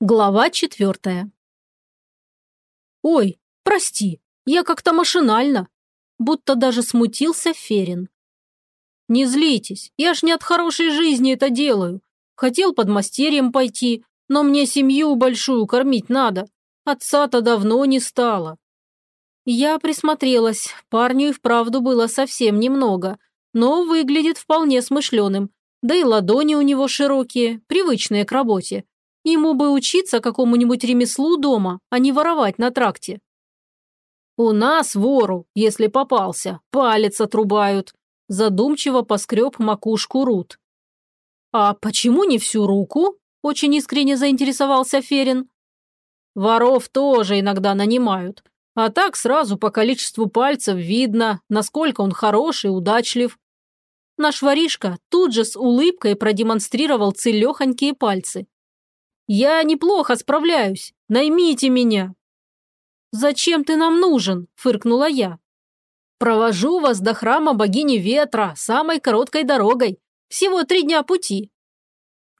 Глава четвертая. «Ой, прости, я как-то машинально», будто даже смутился Ферин. «Не злитесь, я ж не от хорошей жизни это делаю. Хотел под мастерьем пойти, но мне семью большую кормить надо. Отца-то давно не стало». Я присмотрелась, парню и вправду было совсем немного, но выглядит вполне смышленым, да и ладони у него широкие, привычные к работе, Ему бы учиться какому-нибудь ремеслу дома, а не воровать на тракте. «У нас вору, если попался, палец отрубают», задумчиво поскреб макушку Рут. «А почему не всю руку?» – очень искренне заинтересовался Ферин. «Воров тоже иногда нанимают, а так сразу по количеству пальцев видно, насколько он хороший, удачлив». Наш воришка тут же с улыбкой продемонстрировал целехонькие пальцы. Я неплохо справляюсь. Наймите меня». «Зачем ты нам нужен?» – фыркнула я. «Провожу вас до храма богини ветра самой короткой дорогой. Всего три дня пути».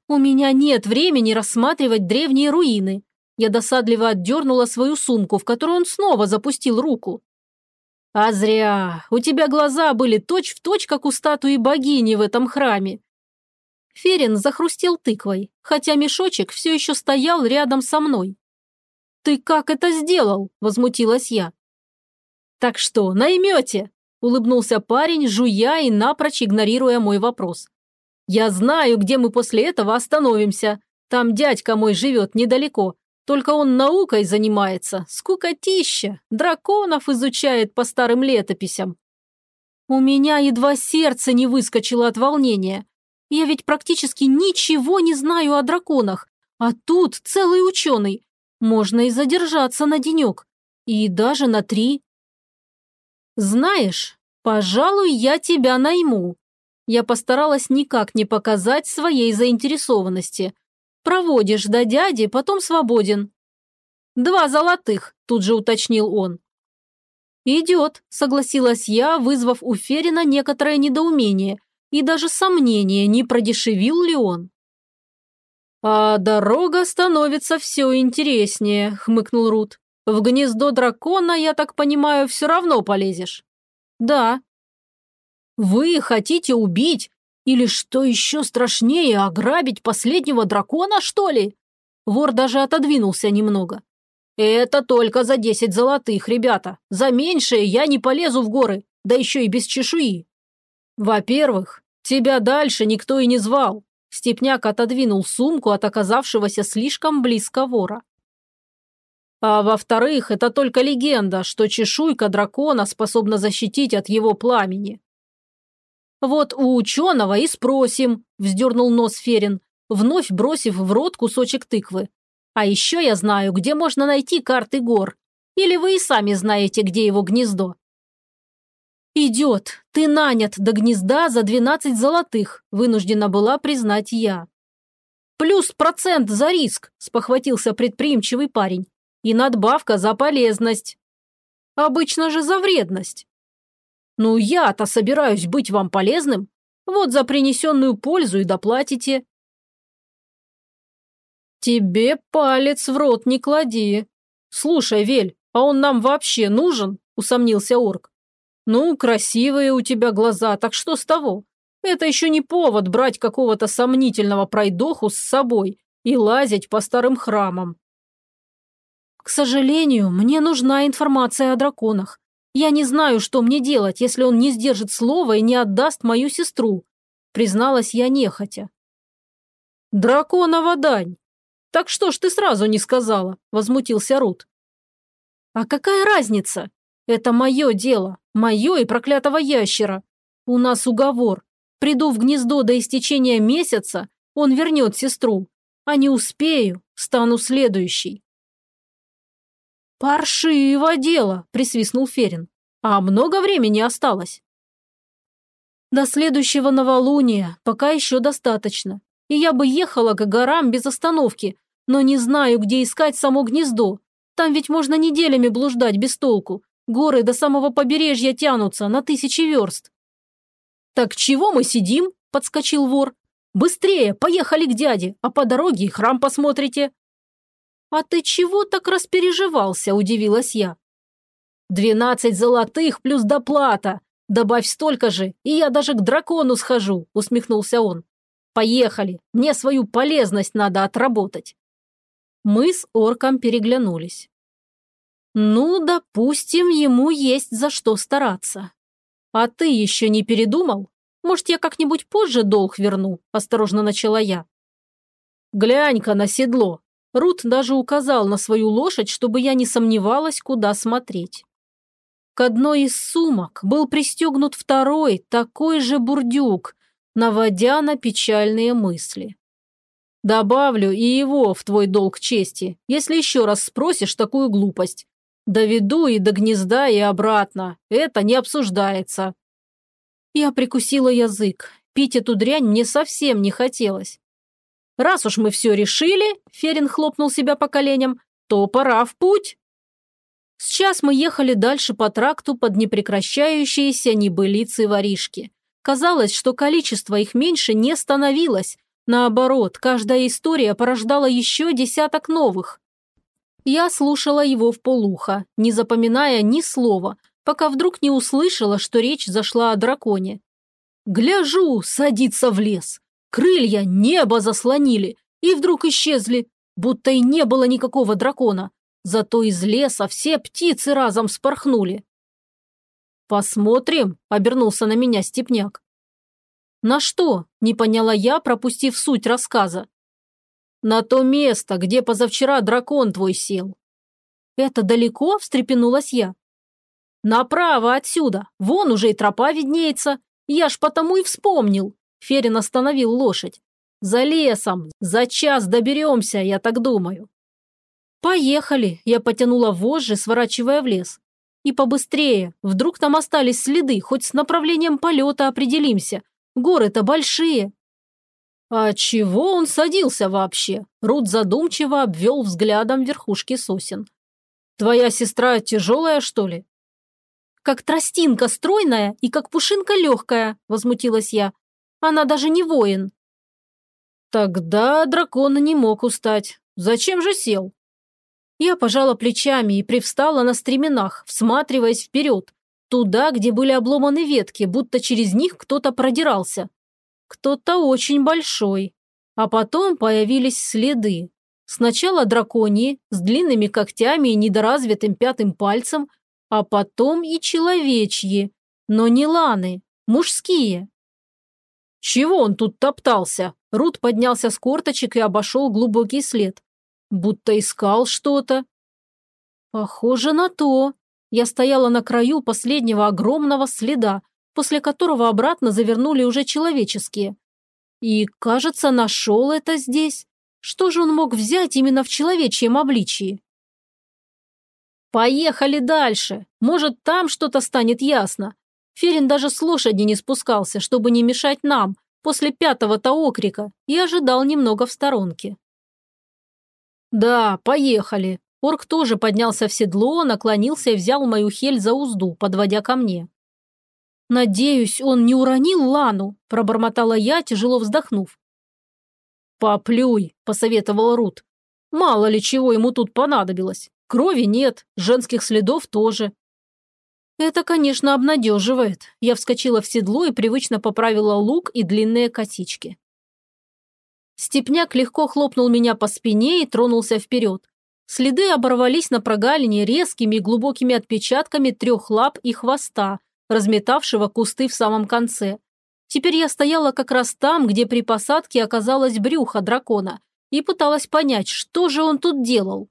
«У меня нет времени рассматривать древние руины». Я досадливо отдернула свою сумку, в которую он снова запустил руку. «А зря. У тебя глаза были точь-в-точь, точь, как у статуи богини в этом храме. Ферин захрустел тыквой, хотя мешочек все еще стоял рядом со мной. «Ты как это сделал?» – возмутилась я. «Так что, наймете?» – улыбнулся парень, жуя и напрочь игнорируя мой вопрос. «Я знаю, где мы после этого остановимся. Там дядька мой живет недалеко, только он наукой занимается, скукотища, драконов изучает по старым летописям». У меня едва сердце не выскочило от волнения. Я ведь практически ничего не знаю о драконах, а тут целый ученый. Можно и задержаться на денек. И даже на три. Знаешь, пожалуй, я тебя найму. Я постаралась никак не показать своей заинтересованности. Проводишь до дяди, потом свободен. Два золотых, тут же уточнил он. «Идет», — согласилась я, вызвав у Ферина некоторое недоумение и даже сомнения, не продешевил ли он. «А дорога становится все интереснее», — хмыкнул Рут. «В гнездо дракона, я так понимаю, все равно полезешь». «Да». «Вы хотите убить или, что еще страшнее, ограбить последнего дракона, что ли?» Вор даже отодвинулся немного. «Это только за десять золотых, ребята. За меньшее я не полезу в горы, да еще и без чешуи. «Во-первых, тебя дальше никто и не звал». Степняк отодвинул сумку от оказавшегося слишком близко вора. А во-вторых, это только легенда, что чешуйка дракона способна защитить от его пламени. «Вот у ученого и спросим», – вздернул нос Ферин, вновь бросив в рот кусочек тыквы. «А еще я знаю, где можно найти карты гор. Или вы и сами знаете, где его гнездо?» «Идет! Ты нанят до гнезда за двенадцать золотых», – вынуждена была признать я. «Плюс процент за риск», – спохватился предприимчивый парень. «И надбавка за полезность». «Обычно же за вредность». «Ну я-то собираюсь быть вам полезным. Вот за принесенную пользу и доплатите». «Тебе палец в рот не клади. Слушай, Вель, а он нам вообще нужен?» – усомнился орк. «Ну, красивые у тебя глаза, так что с того? Это еще не повод брать какого-то сомнительного пройдоху с собой и лазить по старым храмам». «К сожалению, мне нужна информация о драконах. Я не знаю, что мне делать, если он не сдержит слова и не отдаст мою сестру», призналась я нехотя. «Драконова дань! Так что ж ты сразу не сказала?» – возмутился Рут. «А какая разница? Это мое дело, мое и проклятого ящера. У нас уговор. Приду в гнездо до истечения месяца, он вернет сестру. А не успею, стану следующей. «Паршиво дело», – присвистнул Ферин. «А много времени осталось?» «До следующего новолуния, пока еще достаточно. И я бы ехала к горам без остановки, но не знаю, где искать само гнездо. Там ведь можно неделями блуждать без толку. Горы до самого побережья тянутся на тысячи верст. «Так чего мы сидим?» – подскочил вор. «Быстрее, поехали к дяде, а по дороге храм посмотрите». «А ты чего так распереживался?» – удивилась я. «Двенадцать золотых плюс доплата. Добавь столько же, и я даже к дракону схожу», – усмехнулся он. «Поехали, мне свою полезность надо отработать». Мы с орком переглянулись. «Ну, допустим, ему есть за что стараться. А ты еще не передумал? Может, я как-нибудь позже долг верну?» – осторожно начала я. «Глянь-ка на седло!» Рут даже указал на свою лошадь, чтобы я не сомневалась, куда смотреть. К одной из сумок был пристегнут второй, такой же бурдюк, наводя на печальные мысли. Добавлю и его в твой долг чести, если еще раз спросишь такую глупость. Доведу и до гнезда, и обратно. Это не обсуждается. Я прикусила язык. Пить эту дрянь мне совсем не хотелось. Раз уж мы все решили, Ферин хлопнул себя по коленям, то пора в путь. Сейчас мы ехали дальше по тракту под непрекращающиеся небылицы воришки. Казалось, что количество их меньше не становилось. Наоборот, каждая история порождала еще десяток новых. Я слушала его в полухо, не запоминая ни слова, пока вдруг не услышала, что речь зашла о драконе. «Гляжу, садится в лес. Крылья небо заслонили и вдруг исчезли, будто и не было никакого дракона. Зато из леса все птицы разом спорхнули. «Посмотрим», – обернулся на меня степняк. «На что?» – не поняла я, пропустив суть рассказа. «На то место, где позавчера дракон твой сел». «Это далеко?» – встрепенулась я. «Направо отсюда, вон уже и тропа виднеется. Я ж потому и вспомнил. Ферин остановил лошадь. «За лесом! За час доберемся, я так думаю!» «Поехали!» – я потянула вожжи, сворачивая в лес. «И побыстрее! Вдруг там остались следы, хоть с направлением полета определимся. Горы-то большие!» «А чего он садился вообще?» Рут задумчиво обвел взглядом верхушки сосен. «Твоя сестра тяжелая, что ли?» «Как тростинка стройная и как пушинка легкая», – возмутилась я. Она даже не воин». Тогда дракон не мог устать. Зачем же сел? Я пожала плечами и привстала на стременах, всматриваясь вперед, туда, где были обломаны ветки, будто через них кто-то продирался. Кто-то очень большой. А потом появились следы. Сначала драконьи, с длинными когтями и недоразвитым пятым пальцем, а потом и человечьи, но не ланы, мужские. «Чего он тут топтался?» Рут поднялся с корточек и обошел глубокий след. Будто искал что-то. «Похоже на то». Я стояла на краю последнего огромного следа, после которого обратно завернули уже человеческие. И, кажется, нашел это здесь. Что же он мог взять именно в человечьем обличии? «Поехали дальше. Может, там что-то станет ясно. Ферин даже с лошади не спускался, чтобы не мешать нам, после пятого-то окрика, и ожидал немного в сторонке. «Да, поехали». Орк тоже поднялся в седло, наклонился и взял мою хель за узду, подводя ко мне. «Надеюсь, он не уронил Лану», – пробормотала я, тяжело вздохнув. «Поплюй», – посоветовал Рут. «Мало ли чего ему тут понадобилось. Крови нет, женских следов тоже. Это, конечно, обнадеживает. Я вскочила в седло и привычно поправила лук и длинные косички. Степняк легко хлопнул меня по спине и тронулся вперед. Следы оборвались на прогалине резкими глубокими отпечатками трех лап и хвоста, разметавшего кусты в самом конце. Теперь я стояла как раз там, где при посадке оказалось брюхо дракона, и пыталась понять, что же он тут делал.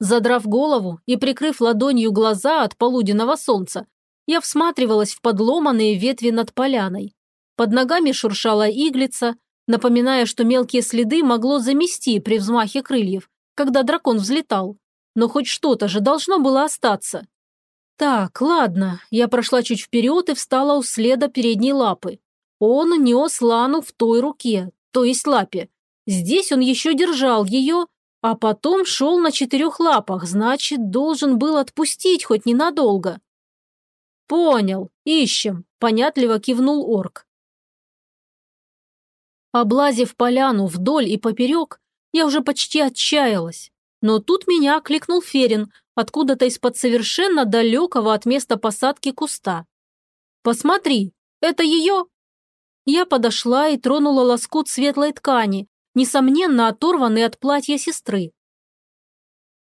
Задрав голову и прикрыв ладонью глаза от полуденного солнца, я всматривалась в подломанные ветви над поляной. Под ногами шуршала иглица, напоминая, что мелкие следы могло замести при взмахе крыльев, когда дракон взлетал. Но хоть что-то же должно было остаться. Так, ладно, я прошла чуть вперед и встала у следа передней лапы. Он нес Лану в той руке, то есть лапе. Здесь он еще держал ее, а потом шел на четырех лапах, значит, должен был отпустить хоть ненадолго. «Понял, ищем», – понятливо кивнул орк. Облазив поляну вдоль и поперек, я уже почти отчаялась. Но тут меня окликнул Ферин, откуда-то из-под совершенно далекого от места посадки куста. «Посмотри, это ее?» Я подошла и тронула лоскут светлой ткани, несомненно оторванный от платья сестры.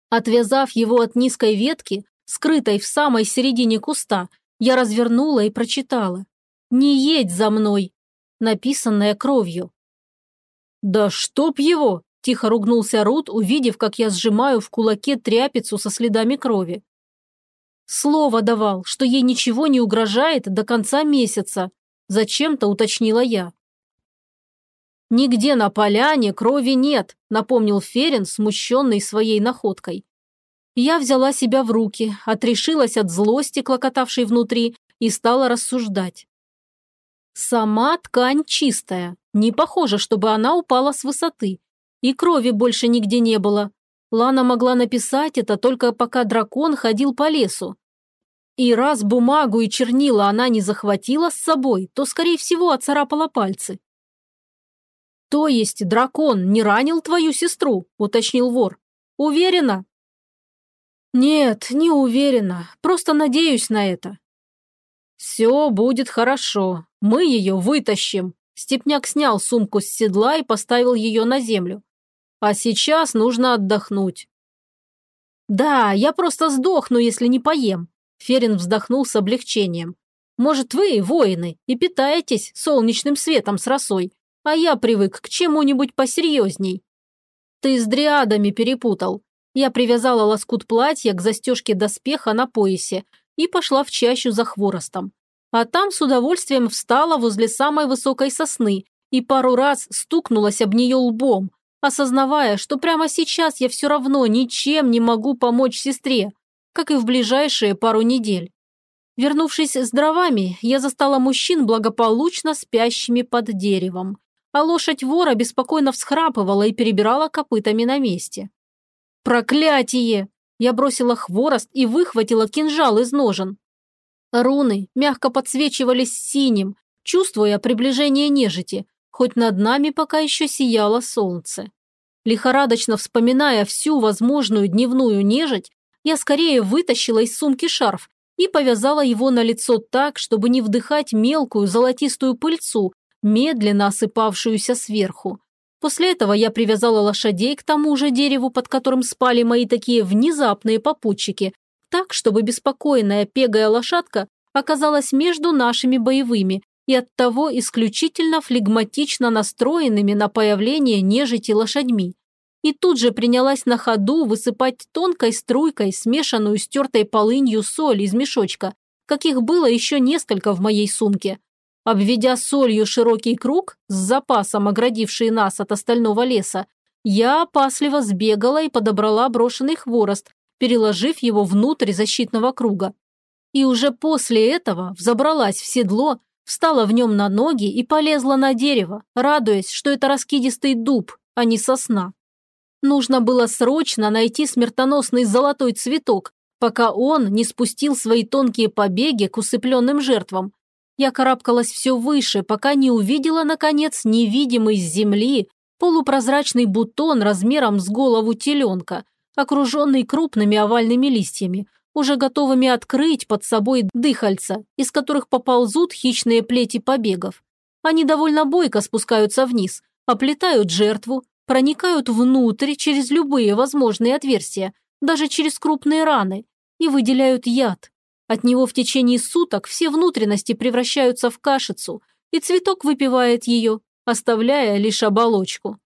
Отвязав его от низкой ветки, скрытой в самой середине куста, я развернула и прочитала. «Не едь за мной!» написанное кровью. «Да чтоб его!» – тихо ругнулся Рут, увидев, как я сжимаю в кулаке тряпицу со следами крови. Слово давал, что ей ничего не угрожает до конца месяца, зачем-то уточнила я. «Нигде на поляне крови нет», – напомнил Ферин, смущенный своей находкой. Я взяла себя в руки, отрешилась от злости, клокотавшей внутри, и стала рассуждать. Сама ткань чистая, не похоже, чтобы она упала с высоты. И крови больше нигде не было. Лана могла написать это только пока дракон ходил по лесу. И раз бумагу и чернила она не захватила с собой, то, скорее всего, оцарапала пальцы. «То есть дракон не ранил твою сестру?» – уточнил вор. «Уверена?» «Нет, не уверена. Просто надеюсь на это». «Все будет хорошо. Мы ее вытащим». Степняк снял сумку с седла и поставил ее на землю. «А сейчас нужно отдохнуть». «Да, я просто сдохну, если не поем», – Ферин вздохнул с облегчением. «Может, вы, воины, и питаетесь солнечным светом с росой, а я привык к чему-нибудь посерьезней. Ты с дриадами перепутал. Я привязала лоскут платья к застежке доспеха на поясе и пошла в чащу за хворостом. А там с удовольствием встала возле самой высокой сосны и пару раз стукнулась об нее лбом, осознавая, что прямо сейчас я все равно ничем не могу помочь сестре, как и в ближайшие пару недель. Вернувшись с дровами, я застала мужчин благополучно спящими под деревом а лошадь вора беспокойно всхрапывала и перебирала копытами на месте. «Проклятие!» Я бросила хворост и выхватила кинжал из ножен. Руны мягко подсвечивались синим, чувствуя приближение нежити, хоть над нами пока еще сияло солнце. Лихорадочно вспоминая всю возможную дневную нежить, я скорее вытащила из сумки шарф и повязала его на лицо так, чтобы не вдыхать мелкую золотистую пыльцу, медленно осыпавшуюся сверху. После этого я привязала лошадей к тому же дереву, под которым спали мои такие внезапные попутчики, так, чтобы беспокойная пегая лошадка оказалась между нашими боевыми и оттого исключительно флегматично настроенными на появление нежити лошадьми. И тут же принялась на ходу высыпать тонкой струйкой смешанную с тертой полынью соль из мешочка, каких было еще несколько в моей сумке. Обведя солью широкий круг, с запасом оградивший нас от остального леса, я опасливо сбегала и подобрала брошенный хворост, переложив его внутрь защитного круга. И уже после этого взобралась в седло, встала в нем на ноги и полезла на дерево, радуясь, что это раскидистый дуб, а не сосна. Нужно было срочно найти смертоносный золотой цветок, пока он не спустил свои тонкие побеги к усыпленным жертвам, я карабкалась все выше, пока не увидела, наконец, невидимый с земли полупрозрачный бутон размером с голову теленка, окруженный крупными овальными листьями, уже готовыми открыть под собой дыхальца, из которых поползут хищные плети побегов. Они довольно бойко спускаются вниз, оплетают жертву, проникают внутрь через любые возможные отверстия, даже через крупные раны, и выделяют яд, от него в течение суток все внутренности превращаются в кашицу, и цветок выпивает ее, оставляя лишь оболочку.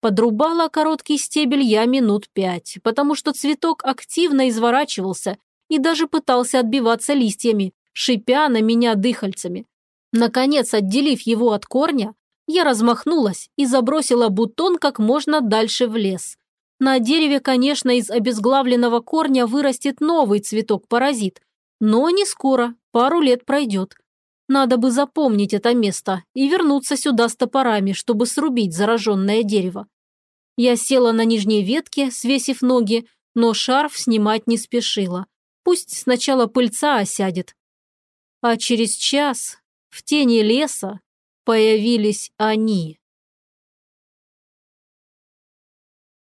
Подрубала короткий стебель я минут пять, потому что цветок активно изворачивался и даже пытался отбиваться листьями, шипя на меня дыхальцами. Наконец, отделив его от корня, я размахнулась и забросила бутон как можно дальше в лес. На дереве, конечно, из обезглавленного корня вырастет новый цветок-паразит, но не скоро, пару лет пройдет. Надо бы запомнить это место и вернуться сюда с топорами, чтобы срубить зараженное дерево. Я села на нижней ветке, свесив ноги, но шарф снимать не спешила. Пусть сначала пыльца осядет. А через час в тени леса появились они.